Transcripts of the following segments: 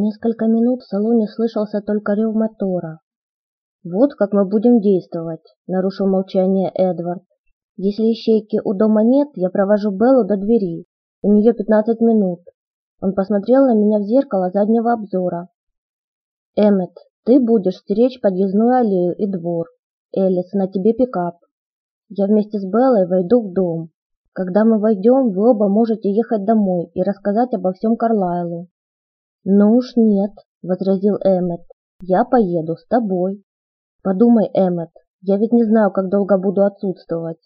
Несколько минут в салоне слышался только рев мотора. «Вот как мы будем действовать», — нарушил молчание Эдвард. «Если ищейки у дома нет, я провожу Беллу до двери. У нее пятнадцать минут». Он посмотрел на меня в зеркало заднего обзора. «Эммет, ты будешь стеречь подъездную аллею и двор. Элис, на тебе пикап. Я вместе с Беллой войду в дом. Когда мы войдем, вы оба можете ехать домой и рассказать обо всем Карлайлу». «Ну уж нет», — возразил Эммет. «Я поеду с тобой». Подумай, Эммет, я ведь не знаю, как долго буду отсутствовать.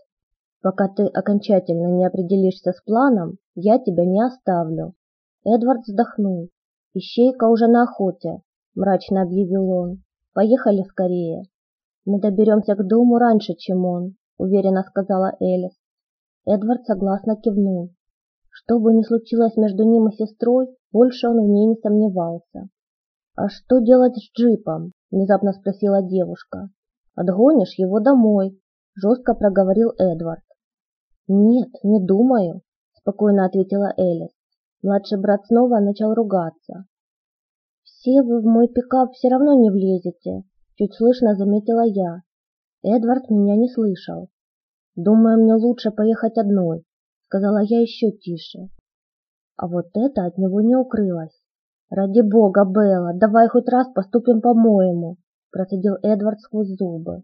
Пока ты окончательно не определишься с планом, я тебя не оставлю. Эдвард вздохнул. Ищейка уже на охоте, мрачно объявил он. Поехали скорее. Мы доберемся к дому раньше, чем он, уверенно сказала Элис. Эдвард согласно кивнул. Что бы ни случилось между ним и сестрой, больше он в ней не сомневался. «А что делать с джипом?» – внезапно спросила девушка. «Отгонишь его домой», – жестко проговорил Эдвард. «Нет, не думаю», – спокойно ответила Элис. Младший брат снова начал ругаться. «Все вы в мой пикап все равно не влезете», – чуть слышно заметила я. Эдвард меня не слышал. «Думаю, мне лучше поехать одной», – сказала я еще тише. А вот это от него не укрылось. «Ради бога, Белла, давай хоть раз поступим по-моему», – процедил Эдвард сквозь зубы.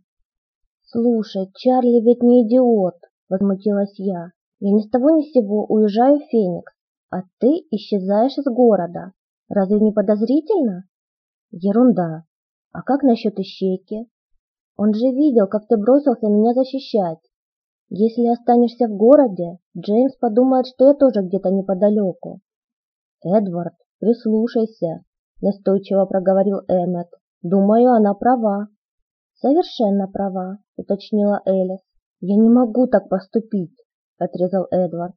«Слушай, Чарли ведь не идиот», – возмутилась я. «Я ни с того ни с сего уезжаю в Феникс, а ты исчезаешь из города. Разве не подозрительно?» «Ерунда. А как насчет ищейки? Он же видел, как ты бросился меня защищать. Если останешься в городе, Джеймс подумает, что я тоже где-то неподалеку». «Эдвард, «Прислушайся», – настойчиво проговорил Эммет. «Думаю, она права». «Совершенно права», – уточнила Элис. «Я не могу так поступить», – отрезал Эдвард.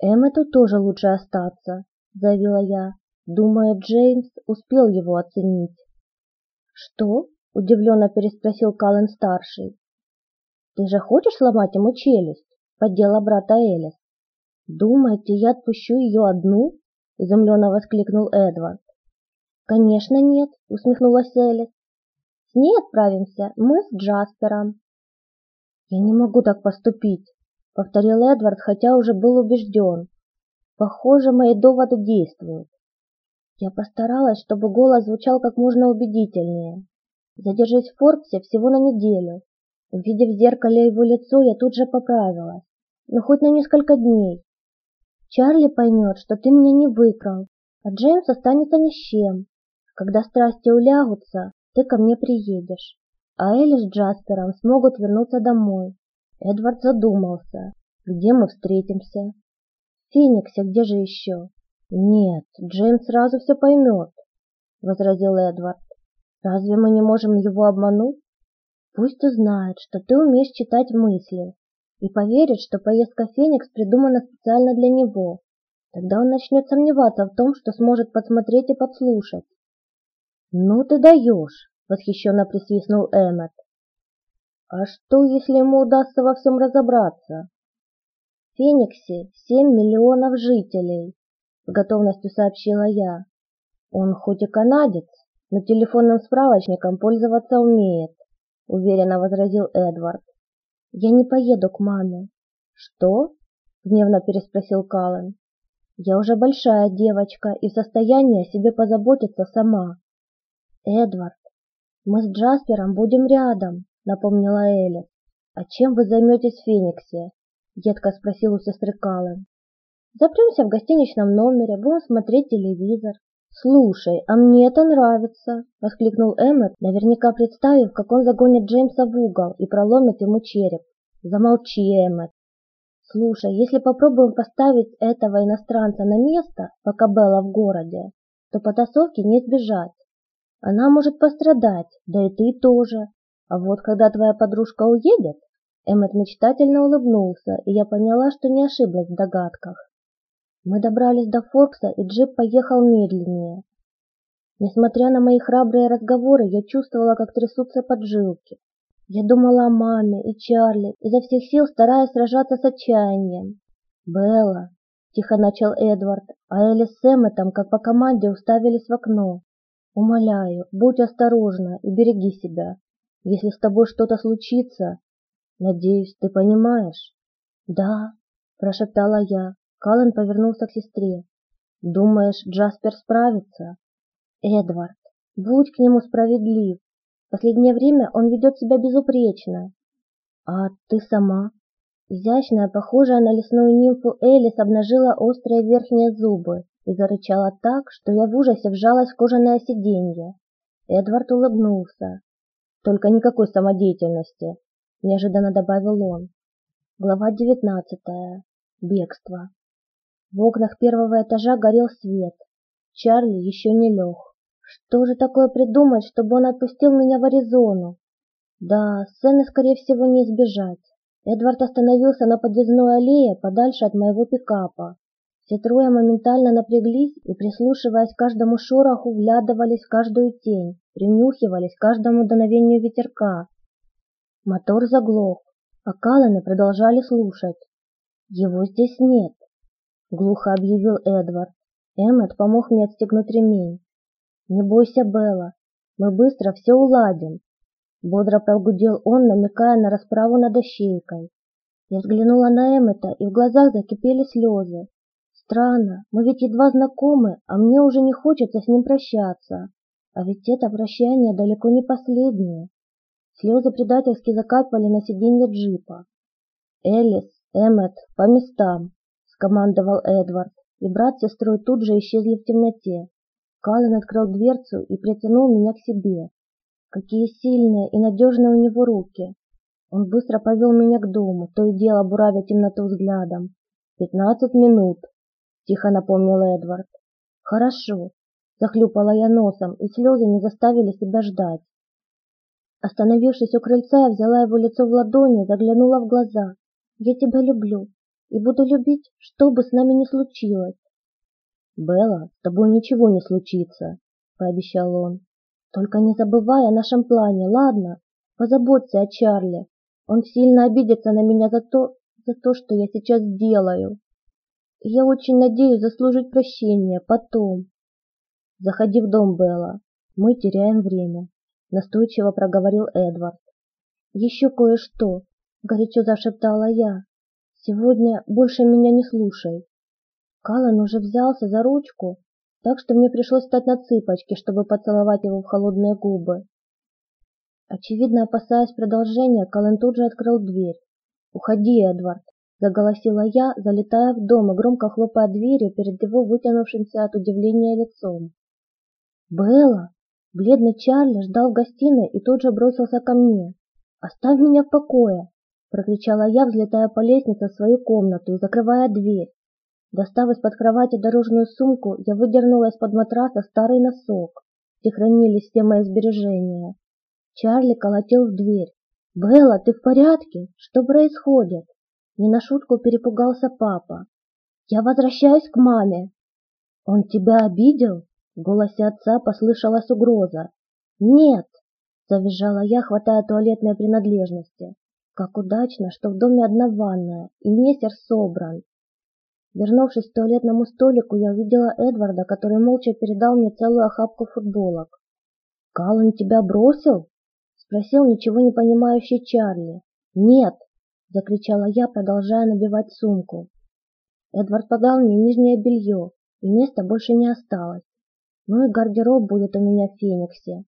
«Эммету тоже лучше остаться», – заявила я. Думаю, Джеймс успел его оценить. «Что?» – удивленно переспросил Каллен-старший. «Ты же хочешь сломать ему челюсть?» – поддела брата Элис. «Думаете, я отпущу ее одну?» — изумленно воскликнул Эдвард. «Конечно нет», — усмехнулась Элис. «С ней отправимся мы с Джаспером». «Я не могу так поступить», — повторил Эдвард, хотя уже был убежден. «Похоже, мои доводы действуют». Я постаралась, чтобы голос звучал как можно убедительнее. Задержись в Форбсе всего на неделю. Увидев в зеркале его лицо, я тут же поправилась. Но ну, хоть на несколько дней. Чарли поймет, что ты меня не выкрал, а Джеймс останется ни с чем. Когда страсти улягутся, ты ко мне приедешь, а Элли с Джаспером смогут вернуться домой. Эдвард задумался, где мы встретимся. В Фениксе, где же еще? Нет, Джеймс сразу все поймет, возразил Эдвард. Разве мы не можем его обмануть? Пусть узнает, что ты умеешь читать мысли, и поверит, что поездка Феникс придумана специально для него. Тогда он начнет сомневаться в том, что сможет подсмотреть и подслушать. «Ну ты даешь!» — восхищенно присвистнул Эммет. «А что, если ему удастся во всем разобраться?» «В Фениксе семь миллионов жителей», — с готовностью сообщила я. «Он хоть и канадец, но телефонным справочником пользоваться умеет», — уверенно возразил Эдвард. «Я не поеду к маме». «Что?» — гневно переспросил Каллен. «Я уже большая девочка и в состоянии о себе позаботиться сама». «Эдвард, мы с Джаспером будем рядом», — напомнила Элли. «А чем вы займетесь в Фениксе?» — едко спросил у сестры Каллен. «Запремся в гостиничном номере, будем смотреть телевизор». «Слушай, а мне это нравится!» — воскликнул Эммет, наверняка представив, как он загонит Джеймса в угол и проломит ему череп. «Замолчи, Эммет!» «Слушай, если попробуем поставить этого иностранца на место, пока Белла в городе, то потасовки не избежать. Она может пострадать, да и ты тоже. А вот когда твоя подружка уедет...» Эммет мечтательно улыбнулся, и я поняла, что не ошиблась в догадках. Мы добрались до Форкса, и джип поехал медленнее. Несмотря на мои храбрые разговоры, я чувствовала, как трясутся поджилки. Я думала о маме и Чарли, изо всех сил стараясь сражаться с отчаянием. «Белла, Тихо начал Эдвард, а Элли с Эмметом, как по команде, уставились в окно. Умоляю, будь осторожна и береги себя. Если с тобой что-то случится, надеюсь, ты понимаешь? Да, прошептала я. Каллен повернулся к сестре. Думаешь, Джаспер справится? Эдвард, будь к нему справедлив. Последнее время он ведет себя безупречно. А ты сама? Изящная, похожая на лесную нимфу Элис обнажила острые верхние зубы и зарычала так, что я в ужасе вжалась в кожаное сиденье. Эдвард улыбнулся. «Только никакой самодеятельности», — неожиданно добавил он. Глава девятнадцатая. Бегство. В окнах первого этажа горел свет. Чарли еще не лег. Что же такое придумать, чтобы он отпустил меня в Аризону? Да, сцены, скорее всего, не избежать. Эдвард остановился на подъездной аллее подальше от моего пикапа. Все трое моментально напряглись и, прислушиваясь к каждому шороху, вглядывались в каждую тень, принюхивались к каждому дуновению ветерка. Мотор заглох, а Калланы продолжали слушать. «Его здесь нет», — глухо объявил Эдвард. Эммет помог мне отстегнуть ремень. «Не бойся, Белла, мы быстро все уладим. Бодро прогудел он, намекая на расправу над ощейкой. Я взглянула на Эммета, и в глазах закипели слезы. Странно, мы ведь едва знакомы, а мне уже не хочется с ним прощаться. А ведь это прощание далеко не последнее. Слезы предательски закапали на сиденье джипа. «Элис, Эммет, по местам!» — скомандовал Эдвард, и брат с сестрой тут же исчезли в темноте. Каллен открыл дверцу и притянул меня к себе. Какие сильные и надежные у него руки. Он быстро повел меня к дому, то и дело буравя темноту взглядом. «Пятнадцать минут», — тихо напомнил Эдвард. «Хорошо», — захлюпала я носом, и слезы не заставили себя ждать. Остановившись у крыльца, я взяла его лицо в ладони, заглянула в глаза. «Я тебя люблю и буду любить, что бы с нами ни случилось». «Белла, с тобой ничего не случится», — пообещал он. Только не забывай о нашем плане, ладно? Позаботься о Чарли. Он сильно обидится на меня за то, за то, что я сейчас делаю. Я очень надеюсь заслужить прощение потом. Заходи в дом, Белла. Мы теряем время, настойчиво проговорил Эдвард. Еще кое-что, горячо зашептала я. Сегодня больше меня не слушай. Калан уже взялся за ручку, так что мне пришлось встать на цыпочки, чтобы поцеловать его в холодные губы. Очевидно, опасаясь продолжения, Колин тут же открыл дверь. «Уходи, Эдвард!» – заголосила я, залетая в дом и громко хлопая дверью перед его вытянувшимся от удивления лицом. «Белла!» Бледный Чарли ждал в гостиной и тут же бросился ко мне. «Оставь меня в покое!» – прокричала я, взлетая по лестнице в свою комнату и закрывая дверь. Достав из-под кровати дорожную сумку, я выдернула из-под матраса старый носок, где хранились все мои сбережения. Чарли колотил в дверь. «Белла, ты в порядке? Что происходит?» Не на шутку перепугался папа. «Я возвращаюсь к маме». «Он тебя обидел?» В голосе отца послышалась угроза. «Нет!» – завизжала я, хватая туалетные принадлежности. «Как удачно, что в доме одна ванная, и мессер собран. Вернувшись к туалетному столику, я увидела Эдварда, который молча передал мне целую охапку футболок. «Каллан тебя бросил?» — спросил ничего не понимающий Чарли. «Нет!» — закричала я, продолжая набивать сумку. Эдвард подал мне нижнее белье, и места больше не осталось. Ну и гардероб будет у меня в Фениксе.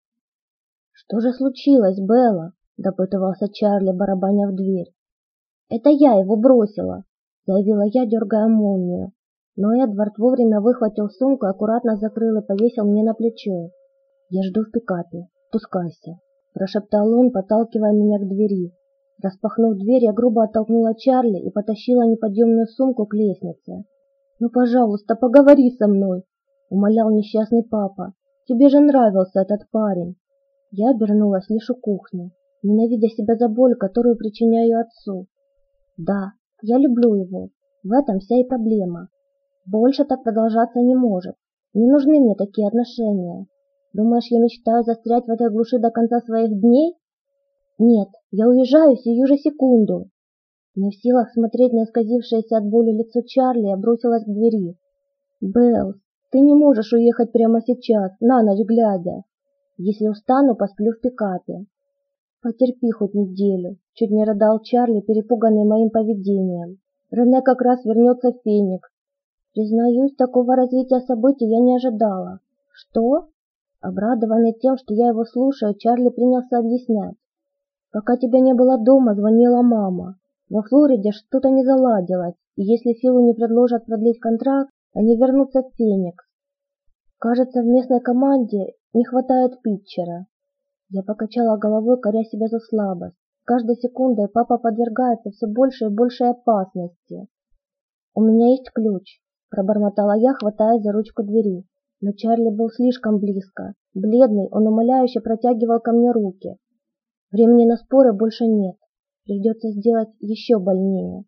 «Что же случилось, Белла?» — допытывался Чарли, барабаня в дверь. «Это я его бросила!» заявила я, дергая молнию. Но Эдвард вовремя выхватил сумку, аккуратно закрыл и повесил мне на плечо. «Я жду в пикапе. Пускайся», – прошептал он, подталкивая меня к двери. Распахнув дверь, я грубо оттолкнула Чарли и потащила неподъемную сумку к лестнице. «Ну, пожалуйста, поговори со мной», – умолял несчастный папа. «Тебе же нравился этот парень». Я обернулась лишь у кухни, ненавидя себя за боль, которую причиняю отцу. Да, я люблю его. В этом вся и проблема. Больше так продолжаться не может. Не нужны мне такие отношения. Думаешь, я мечтаю застрять в этой глуши до конца своих дней? Нет, я уезжаю сию же секунду. Не в силах смотреть на исказившееся от боли лицо Чарли, я бросилась к двери. «Беллс, ты не можешь уехать прямо сейчас, на ночь глядя. Если устану, посплю в пикапе». «Потерпи хоть неделю», — чуть не рыдал Чарли, перепуганный моим поведением. «Рене как раз вернется в Феникс. Признаюсь, такого развития событий я не ожидала. Что? Обрадованный тем, что я его слушаю, Чарли принялся объяснять. Пока тебя не было дома, звонила мама. Во Флориде что-то не заладилось, и если Филу не предложат продлить контракт, они вернутся в Феникс. Кажется, в местной команде не хватает питчера. Я покачала головой, коря себя за слабость. Каждой секундой папа подвергается все большей и большей опасности. У меня есть ключ, пробормотала я, хватая за ручку двери. Но Чарли был слишком близко. Бледный, он умоляюще протягивал ко мне руки. Времени на споры больше нет. Придется сделать еще больнее.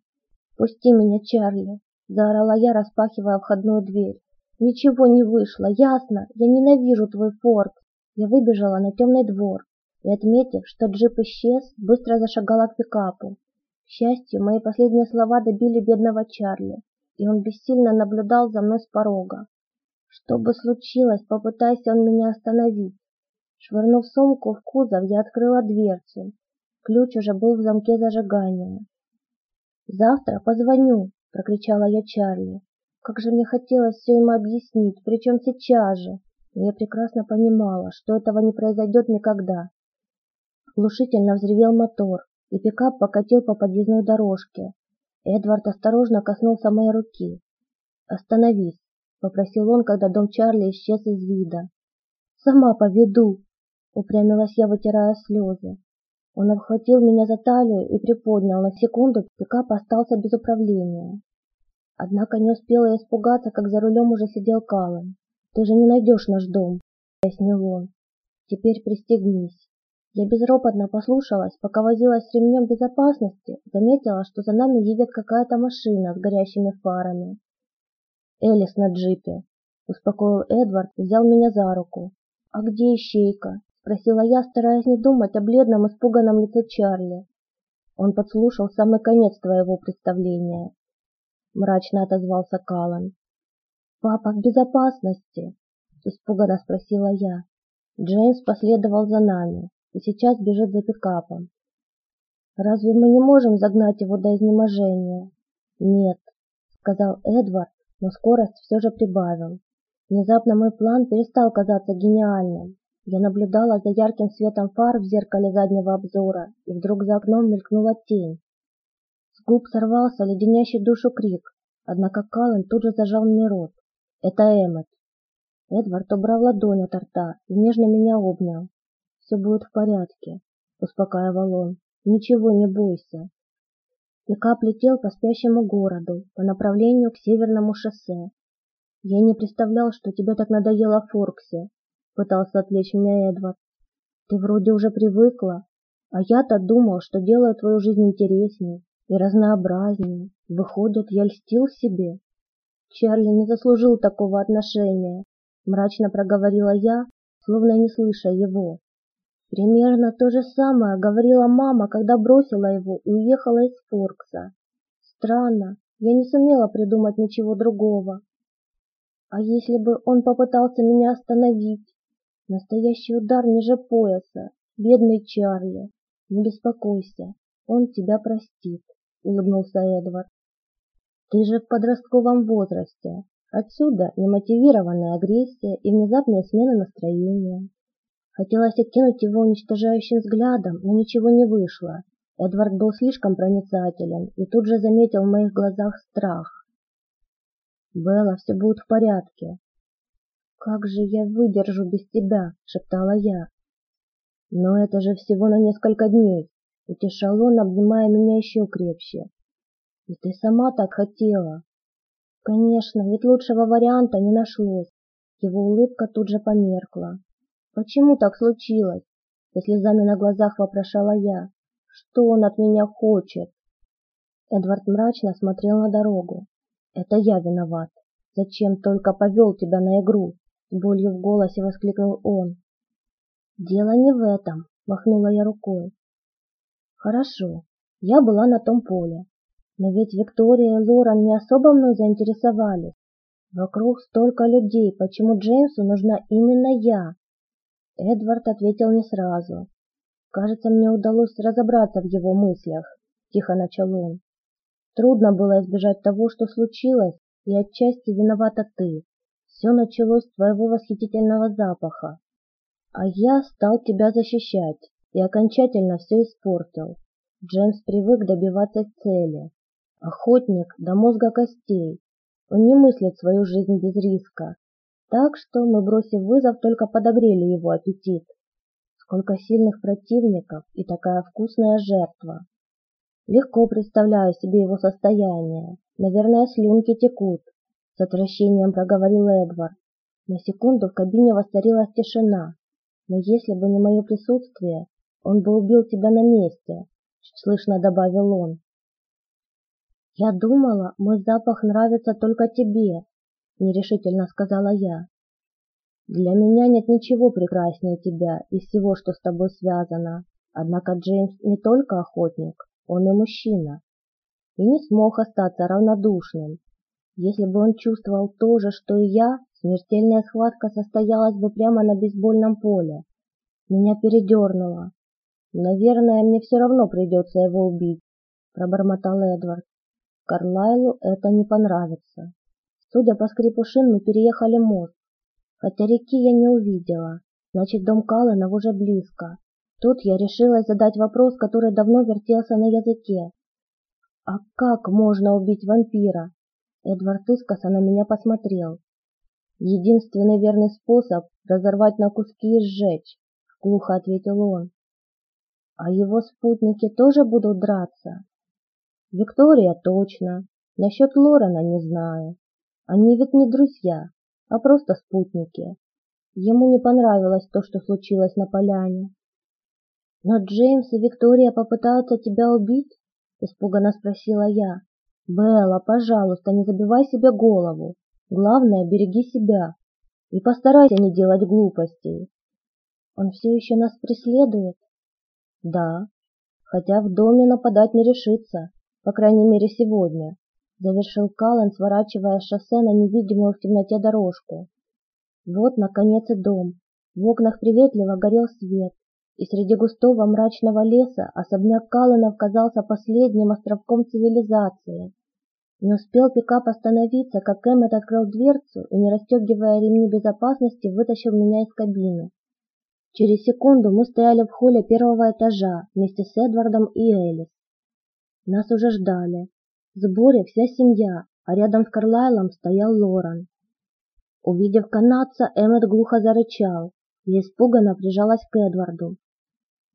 «Пусти меня, Чарли!» – заорала я, распахивая входную дверь. «Ничего не вышло, ясно? Я ненавижу твой форт!» Я выбежала на темный двор и, отметив, что джип исчез, быстро зашагала к пикапу. К счастью, мои последние слова добили бедного Чарли, и он бессильно наблюдал за мной с порога. Что бы случилось, попытайся он меня остановить. Швырнув сумку в кузов, я открыла дверцу. Ключ уже был в замке зажигания. «Завтра позвоню!» — прокричала я Чарли. Как же мне хотелось все ему объяснить, причем сейчас же. Я прекрасно понимала, что этого не произойдет никогда. Глушительно взревел мотор, и пикап покатил по подъездной дорожке. Эдвард осторожно коснулся моей руки. «Остановись!» — попросил он, когда дом Чарли исчез из вида. «Сама поведу!» — упрямилась я, вытирая слезы. Он обхватил меня за талию и приподнял на секунду, пикап остался без управления. Однако не успела я испугаться, как за рулем уже сидел Каллен. «Ты же не найдешь наш дом», — пояснил он. «Теперь пристегнись». Я безропотно послушалась, пока возилась с ремнем безопасности, заметила, что за нами едет какая-то машина с горящими фарами. Элис на джипе. Успокоил Эдвард и взял меня за руку. «А где ищейка?» – спросила я, стараясь не думать о бледном, испуганном лице Чарли. Он подслушал самый конец твоего представления. Мрачно отозвался Калан. «Папа в безопасности?» – испуганно спросила я. Джеймс последовал за нами и сейчас бежит за пикапом. «Разве мы не можем загнать его до изнеможения?» «Нет», — сказал Эдвард, но скорость все же прибавил. Внезапно мой план перестал казаться гениальным. Я наблюдала за ярким светом фар в зеркале заднего обзора, и вдруг за окном мелькнула тень. С губ сорвался леденящий душу крик, однако Каллен тут же зажал мне рот. Это Эммет. Эдвард убрал ладонь от рта и нежно меня обнял. «Все будет в порядке», — успокаивал он. «Ничего не бойся. Пикап летел по спящему городу, по направлению к северному шоссе. «Я не представлял, что тебе так надоело Форксе», — пытался отвлечь меня Эдвард. «Ты вроде уже привыкла, а я-то думал, что делаю твою жизнь интереснее и разнообразнее. Выходит, я льстил себе». «Чарли не заслужил такого отношения», — мрачно проговорила я, словно не слыша его. Примерно то же самое говорила мама, когда бросила его и уехала из Форкса. Странно, я не сумела придумать ничего другого. А если бы он попытался меня остановить? Настоящий удар ниже пояса. Бедный Чарли. Не беспокойся, он тебя простит, улыбнулся Эдвард. Ты же в подростковом возрасте. Отсюда немотивированная агрессия и внезапная смена настроения. Хотелось окинуть его уничтожающим взглядом, но ничего не вышло. Эдвард был слишком проницателен и тут же заметил в моих глазах страх. «Белла, все будет в порядке». «Как же я выдержу без тебя?» — шептала я. «Но это же всего на несколько дней», — утешал он, обнимая меня еще крепче. «И ты сама так хотела». «Конечно, ведь лучшего варианта не нашлось». Его улыбка тут же померкла. «Почему так случилось?» Со слезами на глазах вопрошала я. «Что он от меня хочет?» Эдвард мрачно смотрел на дорогу. «Это я виноват. Зачем только повел тебя на игру?» С болью в голосе воскликнул он. «Дело не в этом», — махнула я рукой. «Хорошо, я была на том поле, Но ведь Виктория и Лоран не особо мной заинтересовались. Вокруг столько людей, почему Джеймсу нужна именно я? Эдвард ответил не сразу. Кажется, мне удалось разобраться в его мыслях, тихо начал он. Трудно было избежать того, что случилось, и отчасти виновата ты. Все началось с твоего восхитительного запаха. А я стал тебя защищать и окончательно все испортил. Джеймс привык добиваться цели. Охотник до мозга костей. Он не мыслит свою жизнь без риска. Так что мы, бросив вызов, только подогрели его аппетит. Сколько сильных противников и такая вкусная жертва. Легко представляю себе его состояние. Наверное, слюнки текут. С отвращением проговорил Эдвард. На секунду в кабине воцарилась тишина. Но если бы не мое присутствие, он бы убил тебя на месте, слышно добавил он. Я думала, мой запах нравится только тебе, нерешительно сказала я. Для меня нет ничего прекраснее тебя и всего, что с тобой связано. Однако Джеймс не только охотник, он и мужчина. И не смог остаться равнодушным. Если бы он чувствовал то же, что и я, смертельная схватка состоялась бы прямо на бейсбольном поле. Меня передернуло. Наверное, мне все равно придется его убить, пробормотал Эдвард. Карлайлу это не понравится. Судя по скрипу шин, мы переехали мост. Хотя реки я не увидела, значит, дом Калланов уже близко. Тут я решилась задать вопрос, который давно вертелся на языке. «А как можно убить вампира?» Эдвард искоса на меня посмотрел. «Единственный верный способ — разорвать на куски и сжечь», — глухо ответил он. «А его спутники тоже будут драться?» «Виктория точно. Насчет Лорена не знаю. Они ведь не друзья а просто спутники. Ему не понравилось то, что случилось на поляне. «Но Джеймс и Виктория попытаются тебя убить?» – испуганно спросила я. «Белла, пожалуйста, не забивай себе голову. Главное, береги себя. И постарайся не делать глупостей». «Он все еще нас преследует?» «Да, хотя в доме нападать не решится, по крайней мере сегодня завершил Каллен, сворачивая шоссе на невидимую в темноте дорожку. Вот, наконец, и дом. В окнах приветливо горел свет, и среди густого мрачного леса особняк Калленов казался последним островком цивилизации. Не успел пикап остановиться, как Эммет открыл дверцу и, не расстегивая ремни безопасности, вытащил меня из кабины. Через секунду мы стояли в холле первого этажа вместе с Эдвардом и Элис. Нас уже ждали. В сборе вся семья, а рядом с Карлайлом стоял Лоран. Увидев канадца, Эммет глухо зарычал и испуганно прижалась к Эдварду.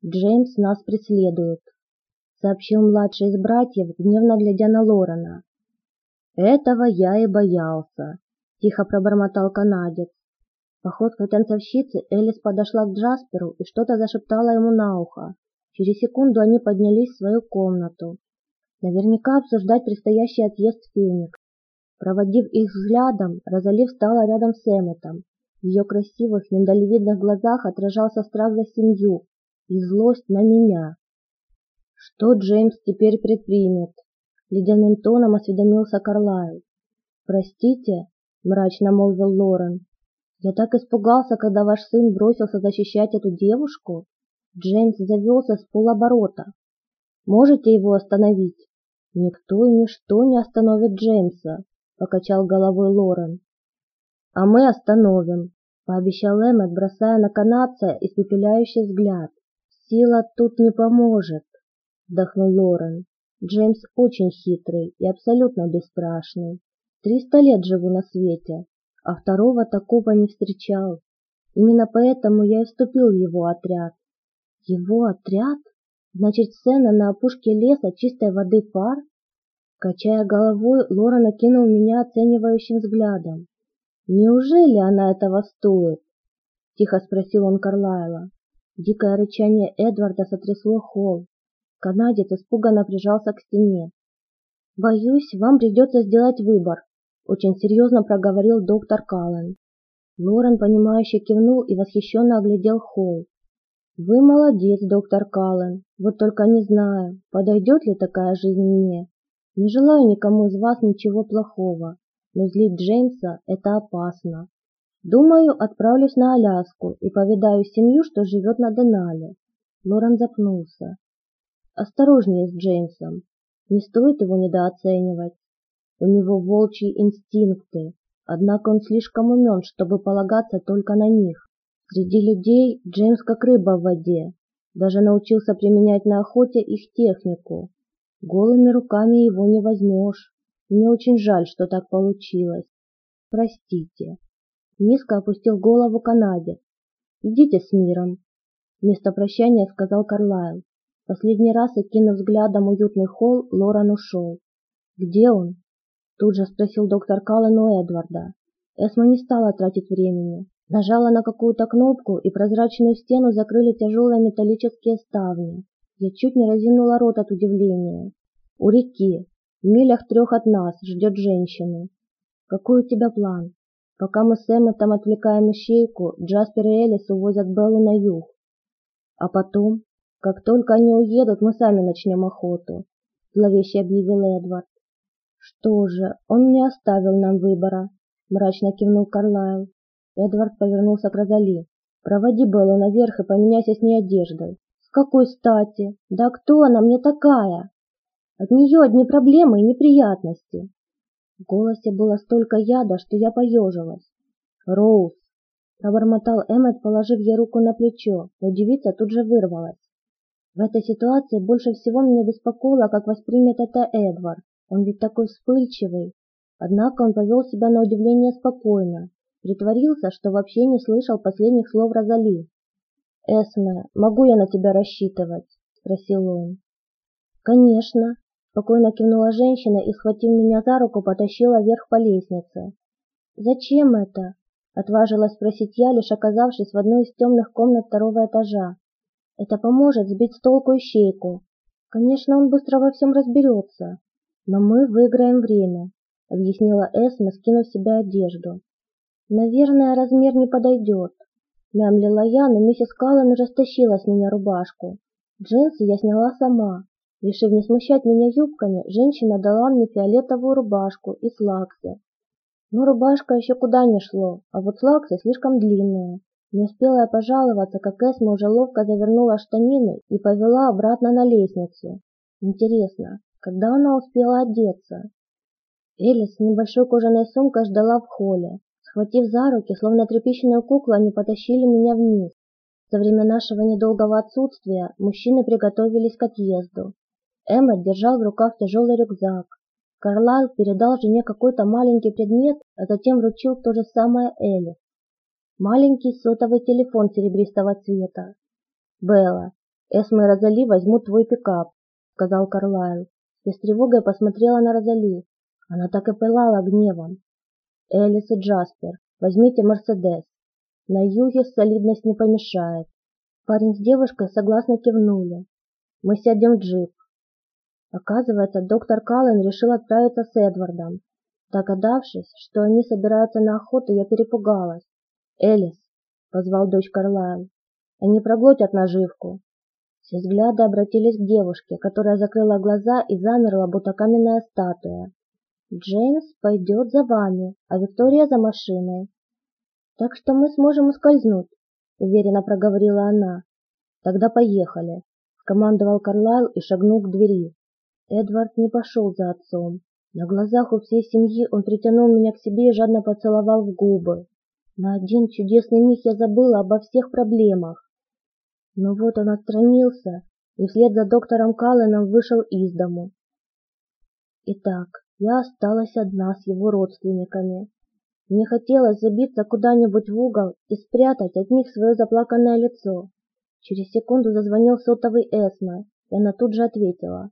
«Джеймс нас преследует», — сообщил младший из братьев, гневно глядя на Лорана. «Этого я и боялся», — тихо пробормотал канадец. Походкой танцовщицы Элис подошла к Джасперу и что-то зашептала ему на ухо. Через секунду они поднялись в свою комнату. Наверняка обсуждать предстоящий отъезд в Феникс. Проводив их взглядом, Розали встала рядом с Эмметом. В ее красивых миндалевидных глазах отражался страх за семью и злость на меня. Что Джеймс теперь предпримет? Ледяным тоном осведомился Карлайл. «Простите», — мрачно молвил Лорен, — «я так испугался, когда ваш сын бросился защищать эту девушку. Джеймс завелся с полоборота. Можете его остановить?» «Никто и ничто не остановит Джеймса», — покачал головой Лорен. «А мы остановим», — пообещал Эммет, бросая на канадца испепеляющий взгляд. «Сила тут не поможет», — вздохнул Лорен. «Джеймс очень хитрый и абсолютно бесстрашный. Триста лет живу на свете, а второго такого не встречал. Именно поэтому я и вступил в его отряд». «Его отряд?» Значит, сцена на опушке леса чистой воды пар? Качая головой, Лора накинул меня оценивающим взглядом. «Неужели она этого стоит?» — тихо спросил он Карлайла. Дикое рычание Эдварда сотрясло холл. Канадец испуганно прижался к стене. «Боюсь, вам придется сделать выбор», — очень серьезно проговорил доктор Каллен. Лорен, понимающе кивнул и восхищенно оглядел холл. Вы молодец, доктор Каллен. Вот только не знаю, подойдет ли такая жизнь мне. Не желаю никому из вас ничего плохого, но злить Джеймса – это опасно. Думаю, отправлюсь на Аляску и повидаю семью, что живет на Денале. Лорен запнулся. Осторожнее с Джеймсом. Не стоит его недооценивать. У него волчьи инстинкты, однако он слишком умен, чтобы полагаться только на них. Среди людей Джеймс как рыба в воде. Даже научился применять на охоте их технику. Голыми руками его не возьмешь. Мне очень жаль, что так получилось. Простите. Низко опустил голову канадец. «Идите с миром», — вместо прощания сказал Карлайл. Последний раз, окинув взглядом уютный холл, Лоран ушел. «Где он?» — тут же спросил доктор Каллен у Эдварда. Эсма не стала тратить времени. Нажала на какую-то кнопку, и прозрачную стену закрыли тяжелые металлические ставни. Я чуть не разинула рот от удивления. У реки, в милях трех от нас, ждет женщина. Какой у тебя план? Пока мы с Эмметом отвлекаем ищейку, Джаспер и Элис увозят Беллу на юг. А потом, как только они уедут, мы сами начнем охоту, зловеще объявил Эдвард. Что же, он не оставил нам выбора, мрачно кивнул Карлайл. Эдвард повернулся к Розали. Проводи Беллу наверх и поменяйся с ней одеждой. С какой стати? Да кто она мне такая? От нее одни проблемы и неприятности. В голосе было столько яда, что я поежилась. «Роуз!» – пробормотал Эммет, положив ей руку на плечо, но девица тут же вырвалась. В этой ситуации больше всего меня беспокоило, как воспримет это Эдвард. Он ведь такой вспыльчивый. Однако он повел себя на удивление спокойно, притворился, что вообще не слышал последних слов Розали. «Эсме, могу я на тебя рассчитывать?» – спросил он. «Конечно», Спокойно кивнула женщина и, схватив меня за руку, потащила вверх по лестнице. «Зачем это?» — отважилась спросить я, лишь оказавшись в одной из темных комнат второго этажа. «Это поможет сбить с толку ищейку. Конечно, он быстро во всем разберется, но мы выиграем время», — объяснила Эсма, скинув себе одежду. «Наверное, размер не подойдет», — мямлила я, но миссис Каллен уже стащила с меня рубашку. Джинсы я сняла сама, Решив не смущать меня юбками, женщина дала мне фиолетовую рубашку и слаксы. Но рубашка еще куда не шло, а вот слаксы слишком длинные. Не успела я пожаловаться, как Эсма уже ловко завернула штанины и повела обратно на лестницу. Интересно, когда она успела одеться? Элис с небольшой кожаной сумкой ждала в холле. Схватив за руки, словно тряпичную куклу, они потащили меня вниз. За время нашего недолгого отсутствия мужчины приготовились к отъезду. Эммет держал в руках тяжелый рюкзак. Карлайл передал жене какой-то маленький предмет, а затем вручил то же самое Элли. Маленький сотовый телефон серебристого цвета. «Белла, Эсма и Розали возьмут твой пикап», — сказал Карлайл. Я с тревогой посмотрела на Розали. Она так и пылала гневом. «Элис и Джаспер, возьмите Мерседес. На юге солидность не помешает». Парень с девушкой согласно кивнули. «Мы сядем в джип. Оказывается, доктор Каллен решил отправиться с Эдвардом. Догадавшись, что они собираются на охоту, я перепугалась. «Элис», — позвал дочь Карлайл, — «они проглотят наживку». Все взгляды обратились к девушке, которая закрыла глаза и замерла, будто каменная статуя. «Джеймс пойдет за вами, а Виктория за машиной. Так что мы сможем ускользнуть», — уверенно проговорила она. «Тогда поехали», — скомандовал Карлайл и шагнул к двери. Эдвард не пошел за отцом. На глазах у всей семьи он притянул меня к себе и жадно поцеловал в губы. На один чудесный миг я забыла обо всех проблемах. Но вот он отстранился и вслед за доктором Калленом вышел из дому. Итак, я осталась одна с его родственниками. Мне хотелось забиться куда-нибудь в угол и спрятать от них свое заплаканное лицо. Через секунду зазвонил сотовый Эсма, и она тут же ответила.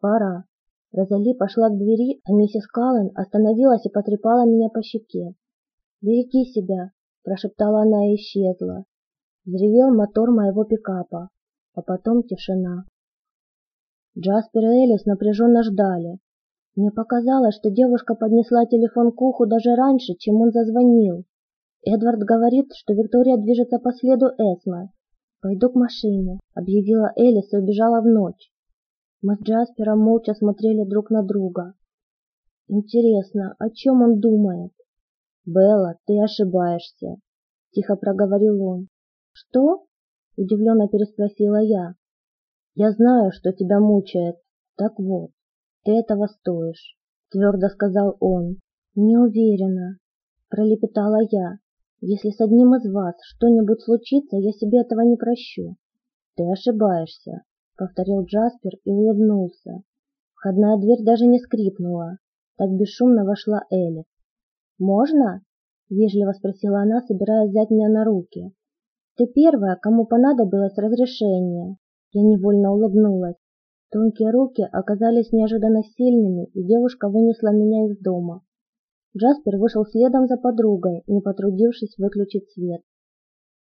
Пора. Розали пошла к двери, а миссис Каллен остановилась и потрепала меня по щеке. «Береги себя!» – прошептала она и исчезла. Взревел мотор моего пикапа, а потом тишина. Джаспер и Элис напряженно ждали. Мне показалось, что девушка поднесла телефон к уху даже раньше, чем он зазвонил. Эдвард говорит, что Виктория движется по следу Эсмы. «Пойду к машине», — объявила Элис и убежала в ночь. Мы с Джаспером молча смотрели друг на друга. Интересно, о чем он думает? Белла, ты ошибаешься, тихо проговорил он. Что? Удивленно переспросила я. Я знаю, что тебя мучает. Так вот, ты этого стоишь, твердо сказал он. Не уверена, пролепетала я. Если с одним из вас что-нибудь случится, я себе этого не прощу. Ты ошибаешься, повторил Джаспер и улыбнулся. Входная дверь даже не скрипнула. Так бесшумно вошла Элли. «Можно?» — вежливо спросила она, собираясь взять меня на руки. «Ты первая, кому понадобилось разрешение». Я невольно улыбнулась. Тонкие руки оказались неожиданно сильными, и девушка вынесла меня из дома. Джаспер вышел следом за подругой, не потрудившись выключить свет.